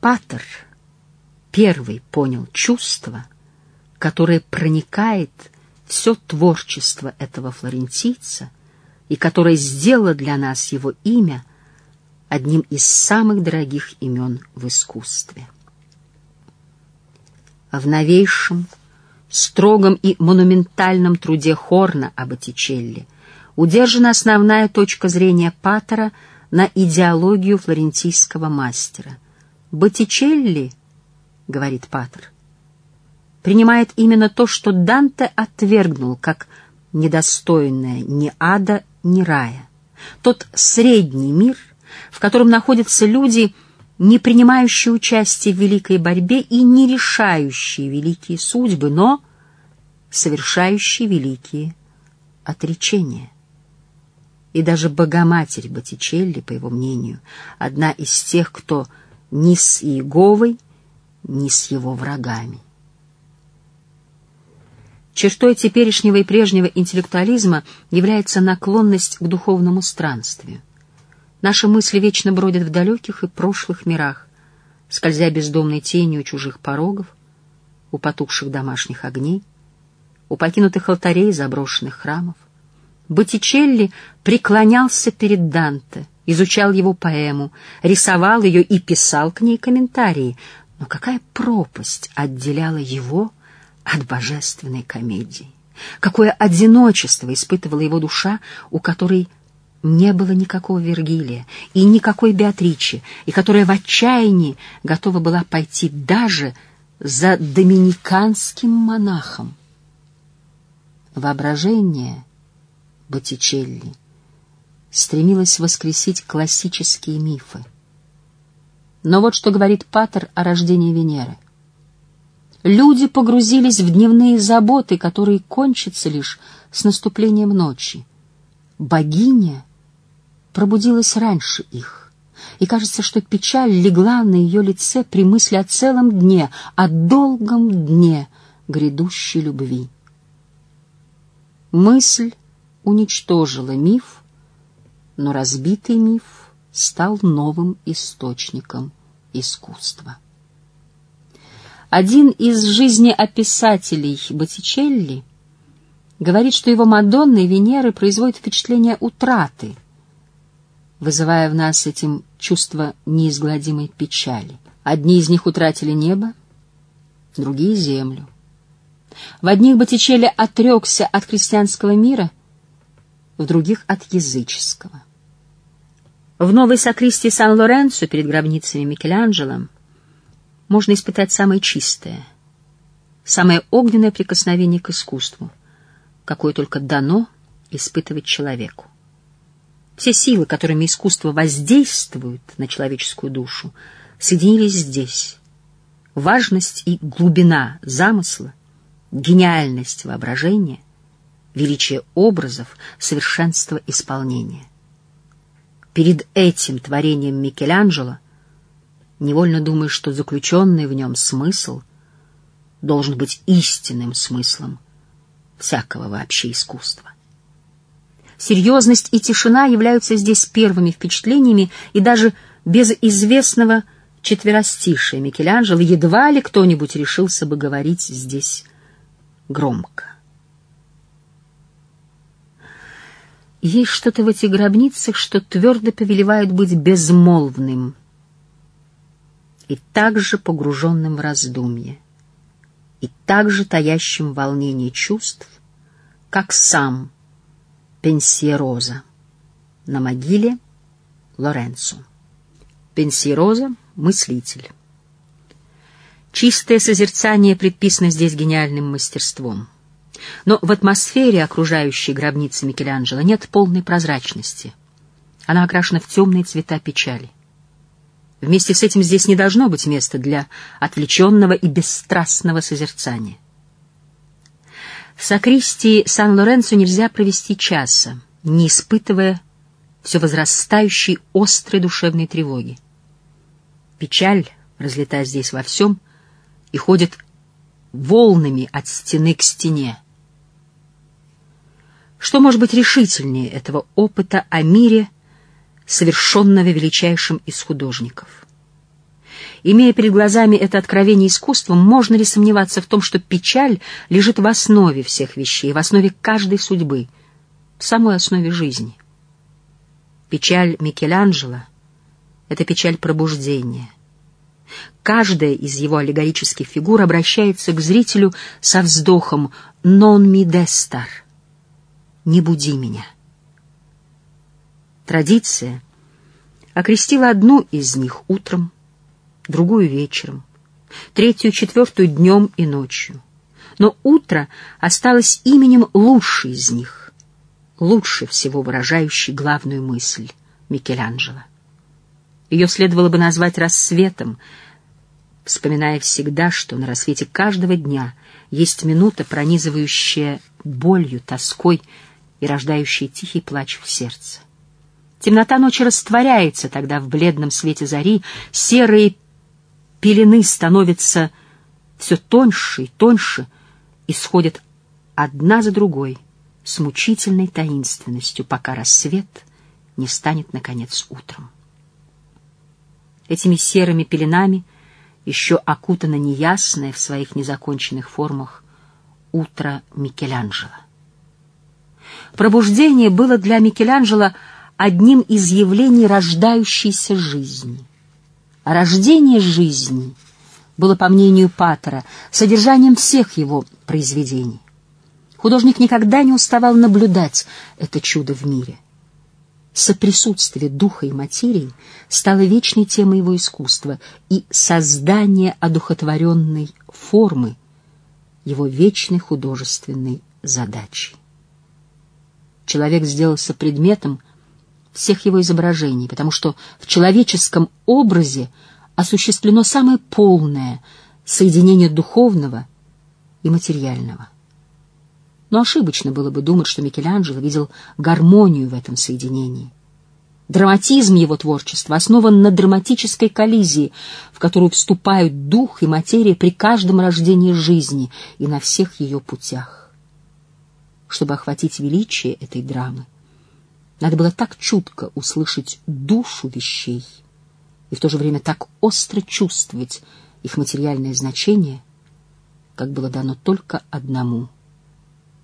Патер первый понял чувство, которое проникает все творчество этого флорентийца и которое сделало для нас его имя одним из самых дорогих имен в искусстве. В новейшем, строгом и монументальном труде Хорна о Боттичелли удержана основная точка зрения Паттера на идеологию флорентийского мастера. «Боттичелли, — говорит Паттер, — принимает именно то, что Данте отвергнул, как недостойное ни ада, ни рая. Тот средний мир, в котором находятся люди — не принимающие участие в великой борьбе и не решающие великие судьбы, но совершающие великие отречения. И даже Богоматерь Боттичелли, по его мнению, одна из тех, кто ни с Иеговой, ни с его врагами. Чертой теперешнего и прежнего интеллектуализма является наклонность к духовному странствию. Наши мысли вечно бродят в далеких и прошлых мирах, скользя бездомной тенью чужих порогов, у потухших домашних огней, у покинутых алтарей заброшенных храмов. Боттичелли преклонялся перед Данте, изучал его поэму, рисовал ее и писал к ней комментарии. Но какая пропасть отделяла его от божественной комедии? Какое одиночество испытывала его душа, у которой не было никакого Вергилия и никакой Беатричи, и которая в отчаянии готова была пойти даже за доминиканским монахом. Воображение Боттичелли стремилось воскресить классические мифы. Но вот что говорит Паттер о рождении Венеры. Люди погрузились в дневные заботы, которые кончатся лишь с наступлением ночи. Богиня пробудилась раньше их, и кажется, что печаль легла на ее лице при мысли о целом дне, о долгом дне грядущей любви. Мысль уничтожила миф, но разбитый миф стал новым источником искусства. Один из жизнеописателей Боттичелли говорит, что его Мадонны и Венеры производят впечатление утраты, вызывая в нас этим чувство неизгладимой печали. Одни из них утратили небо, другие — землю. В одних Боттичелли отрекся от христианского мира, в других — от языческого. В новой сакристии Сан-Лоренцо перед гробницами Микеланджело можно испытать самое чистое, самое огненное прикосновение к искусству, какое только дано испытывать человеку. Все силы, которыми искусство воздействует на человеческую душу, соединились здесь. Важность и глубина замысла — гениальность воображения, величие образов, совершенство исполнения. Перед этим творением Микеланджело невольно думаешь, что заключенный в нем смысл должен быть истинным смыслом всякого вообще искусства. Серьезность и тишина являются здесь первыми впечатлениями, и даже без известного четверостишия Микеланджело едва ли кто-нибудь решился бы говорить здесь громко. Есть что-то в этих гробницах, что твердо повелевает быть безмолвным и также погруженным в раздумье, и также таящим волнение чувств, как сам Пенсиероза на могиле Лоренцо. Пенсиероза — мыслитель. Чистое созерцание предписано здесь гениальным мастерством. Но в атмосфере, окружающей гробницы Микеланджело, нет полной прозрачности. Она окрашена в темные цвета печали. Вместе с этим здесь не должно быть места для отвлеченного и бесстрастного созерцания. В сакристии Сан-Лоренцо нельзя провести часа, не испытывая все возрастающей острой душевной тревоги. Печаль, разлетая здесь во всем, и ходит волнами от стены к стене. Что может быть решительнее этого опыта о мире, совершенного величайшим из художников? Имея перед глазами это откровение искусства, можно ли сомневаться в том, что печаль лежит в основе всех вещей, в основе каждой судьбы, в самой основе жизни? Печаль Микеланджело — это печаль пробуждения. Каждая из его аллегорических фигур обращается к зрителю со вздохом «Non mi destar» — «Не буди меня». Традиция окрестила одну из них утром, другую вечером, третью, четвертую днем и ночью. Но утро осталось именем лучшей из них, лучше всего выражающей главную мысль Микеланджело. Ее следовало бы назвать рассветом, вспоминая всегда, что на рассвете каждого дня есть минута, пронизывающая болью, тоской и рождающая тихий плач в сердце. Темнота ночи растворяется тогда в бледном свете зари, серые пелены становятся все тоньше и тоньше и сходят одна за другой с мучительной таинственностью, пока рассвет не станет, наконец, утром. Этими серыми пеленами еще окутано неясное в своих незаконченных формах утро Микеланджело. Пробуждение было для Микеланджело одним из явлений рождающейся жизни. Рождение жизни было, по мнению Паттера, содержанием всех его произведений. Художник никогда не уставал наблюдать это чудо в мире. Соприсутствие духа и материи стало вечной темой его искусства, и создание одухотворенной формы его вечной художественной задачей. Человек сделался предметом, всех его изображений, потому что в человеческом образе осуществлено самое полное соединение духовного и материального. Но ошибочно было бы думать, что Микеланджело видел гармонию в этом соединении. Драматизм его творчества основан на драматической коллизии, в которую вступают дух и материя при каждом рождении жизни и на всех ее путях. Чтобы охватить величие этой драмы, надо было так чутко услышать душу вещей и в то же время так остро чувствовать их материальное значение, как было дано только одному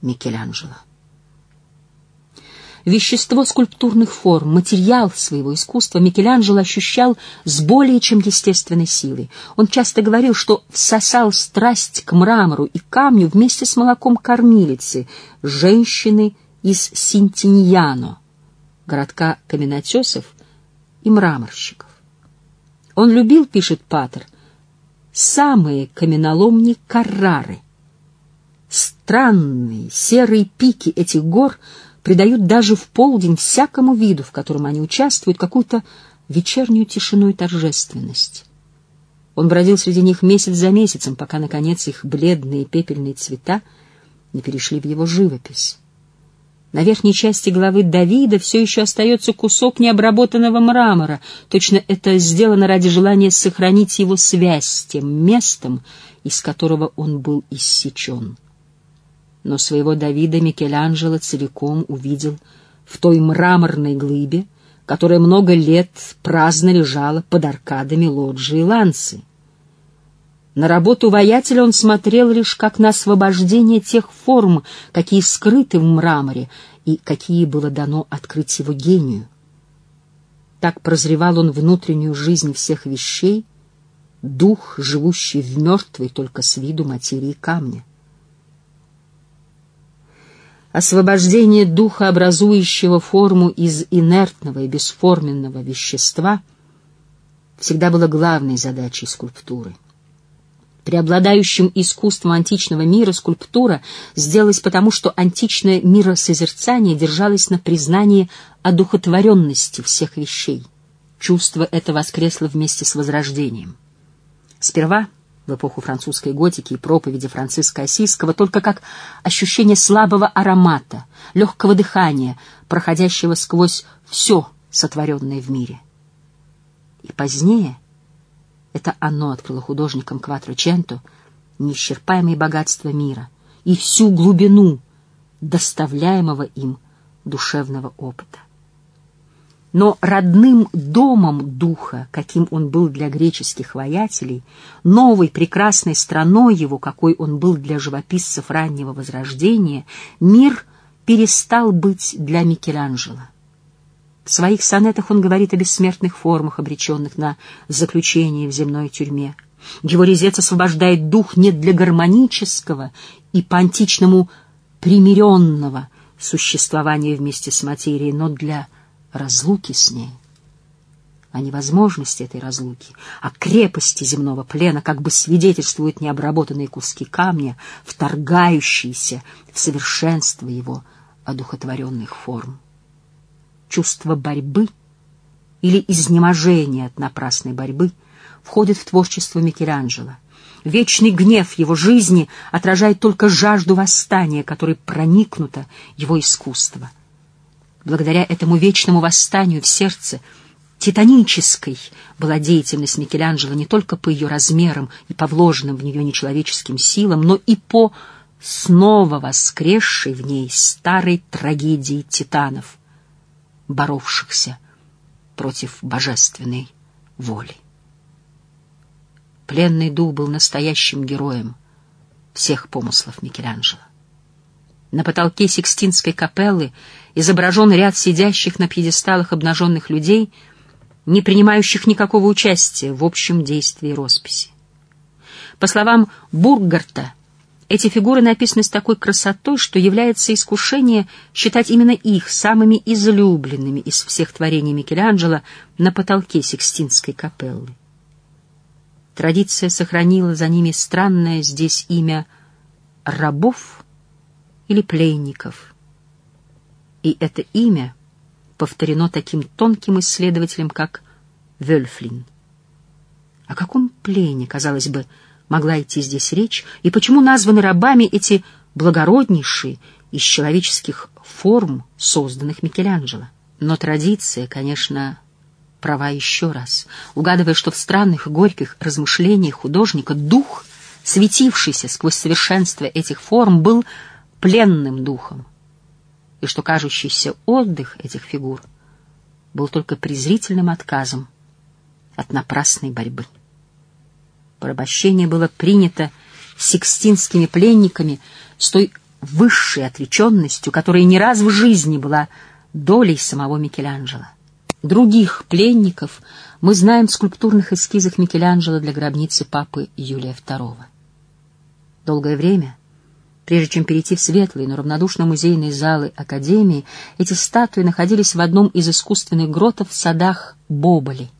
Микеланджело. Вещество скульптурных форм, материал своего искусства Микеланджело ощущал с более чем естественной силой. Он часто говорил, что всосал страсть к мрамору и камню вместе с молоком кормилицы, женщины из Синтиньяно, городка каменотесов и мраморщиков. Он любил, пишет Патер, самые каменоломни Каррары. Странные серые пики этих гор придают даже в полдень всякому виду, в котором они участвуют, какую-то вечернюю тишину и торжественность. Он бродил среди них месяц за месяцем, пока, наконец, их бледные пепельные цвета не перешли в его живопись. На верхней части головы Давида все еще остается кусок необработанного мрамора. Точно это сделано ради желания сохранить его связь с тем местом, из которого он был иссечен. Но своего Давида Микеланджело целиком увидел в той мраморной глыбе, которая много лет праздно лежала под аркадами лоджии Ланцы. На работу воятеля он смотрел лишь как на освобождение тех форм, какие скрыты в мраморе и какие было дано открыть его гению. Так прозревал он внутреннюю жизнь всех вещей, дух, живущий в мертвой только с виду материи камня. Освобождение духа, образующего форму из инертного и бесформенного вещества, всегда было главной задачей скульптуры — Преобладающим искусством античного мира скульптура сделалась потому, что античное миросозерцание держалось на признании одухотворенности всех вещей. Чувство это воскресло вместе с Возрождением. Сперва, в эпоху французской готики и проповеди Франциска Осийского, только как ощущение слабого аромата, легкого дыхания, проходящего сквозь все сотворенное в мире. И позднее — это оно открыло художникам Кватроченто неисчерпаемые богатства мира и всю глубину доставляемого им душевного опыта. Но родным домом духа, каким он был для греческих воятелей, новой прекрасной страной его, какой он был для живописцев раннего Возрождения, мир перестал быть для Микеланджело. В своих сонетах он говорит о бессмертных формах, обреченных на заключение в земной тюрьме. Его резец освобождает дух не для гармонического и по античному примиренного существования вместе с материей, но для разлуки с ней, о невозможности этой разлуки, о крепости земного плена, как бы свидетельствуют необработанные куски камня, вторгающиеся в совершенство его одухотворенных форм. Чувство борьбы или изнеможения от напрасной борьбы входит в творчество Микеланджело. Вечный гнев его жизни отражает только жажду восстания, которой проникнуто его искусство. Благодаря этому вечному восстанию в сердце титанической была деятельность Микеланджело не только по ее размерам и по вложенным в нее нечеловеческим силам, но и по снова воскресшей в ней старой трагедии титанов, боровшихся против божественной воли. Пленный дух был настоящим героем всех помыслов Микеланджело. На потолке Сикстинской капеллы изображен ряд сидящих на пьедесталах обнаженных людей, не принимающих никакого участия в общем действии росписи. По словам Бургарта, эти фигуры написаны с такой красотой, что является искушение считать именно их самыми излюбленными из всех творений Микеланджело на потолке Сикстинской капеллы. Традиция сохранила за ними странное здесь имя «рабов» или пленников. И это имя повторено таким тонким исследователем, как Вельфлин. О каком плене, казалось бы, могла идти здесь речь, и почему названы рабами эти благороднейшие из человеческих форм, созданных Микеланджело? Но традиция, конечно, права еще раз, угадывая, что в странных горьких размышлениях художника дух, светившийся сквозь совершенство этих форм, был пленным духом, и что кажущийся отдых этих фигур был только презрительным отказом от напрасной борьбы. Порабощение было принято сикстинскими пленниками с той высшей отреченностью, которая не раз в жизни была долей самого Микеланджело. Других пленников мы знаем в скульптурных эскизах Микеланджело для гробницы папы Юлия II. Долгое время Прежде чем перейти в светлые, но равнодушно музейные залы Академии, эти статуи находились в одном из искусственных гротов в садах Боболи.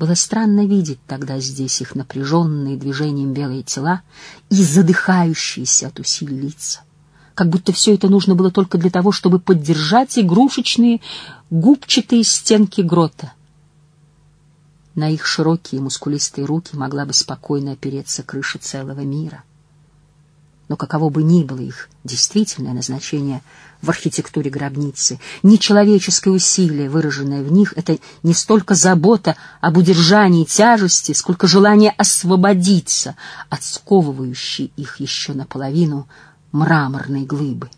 Было странно видеть тогда здесь их напряженные движением белые тела и задыхающиеся от усилий лица. Как будто все это нужно было только для того, чтобы поддержать игрушечные губчатые стенки грота. На их широкие мускулистые руки могла бы спокойно опереться крыша целого мира но каково бы ни было их действительное назначение в архитектуре гробницы, нечеловеческое усилие, выраженное в них, это не столько забота об удержании тяжести, сколько желание освободиться от сковывающей их еще наполовину мраморной глыбы.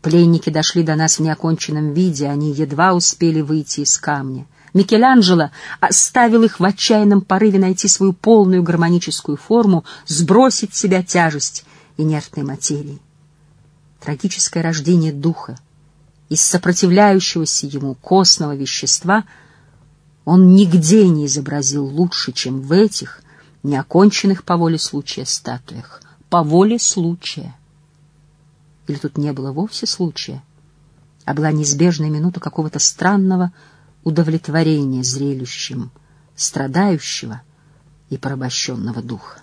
Пленники дошли до нас в неоконченном виде, они едва успели выйти из камня. Микеланджело оставил их в отчаянном порыве найти свою полную гармоническую форму, сбросить с себя тяжесть инертной материи. Трагическое рождение духа из сопротивляющегося ему костного вещества он нигде не изобразил лучше, чем в этих неоконченных по воле случая статуях. По воле случая. Или тут не было вовсе случая, а была неизбежная минута какого-то странного удовлетворения зрелищем страдающего и порабощенного духа.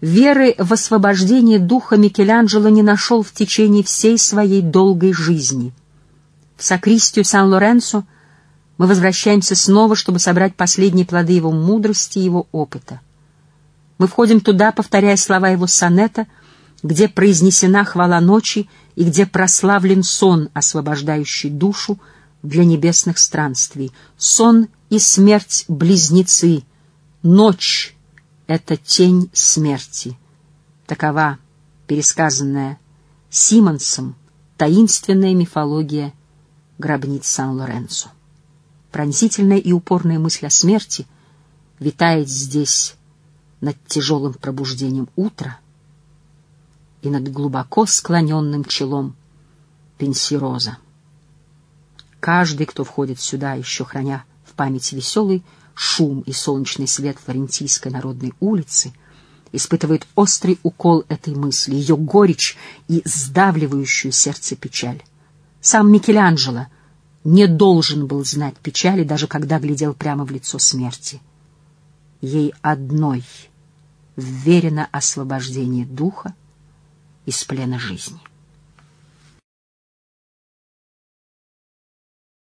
Веры в освобождение духа Микеланджело не нашел в течение всей своей долгой жизни. В сакристию Сан-Лоренцо мы возвращаемся снова, чтобы собрать последние плоды его мудрости и его опыта. Мы входим туда, повторяя слова его сонета, где произнесена хвала ночи и где прославлен сон, освобождающий душу для небесных странствий. Сон и смерть — близнецы, ночь это тень смерти. Такова пересказанная Симонсом таинственная мифология гробниц Сан-Лоренцо. Пронзительная и упорная мысль о смерти витает здесь над тяжелым пробуждением утра и над глубоко склоненным челом Пенсироза. Каждый, кто входит сюда, еще храня в памяти веселый шум и солнечный свет Флорентийской народной улицы, испытывает острый укол этой мысли, ее горечь и сдавливающую сердце печаль. Сам Микеланджело не должен был знать печали, даже когда глядел прямо в лицо смерти. Ей одной вверено освобождение духа из плена жизни.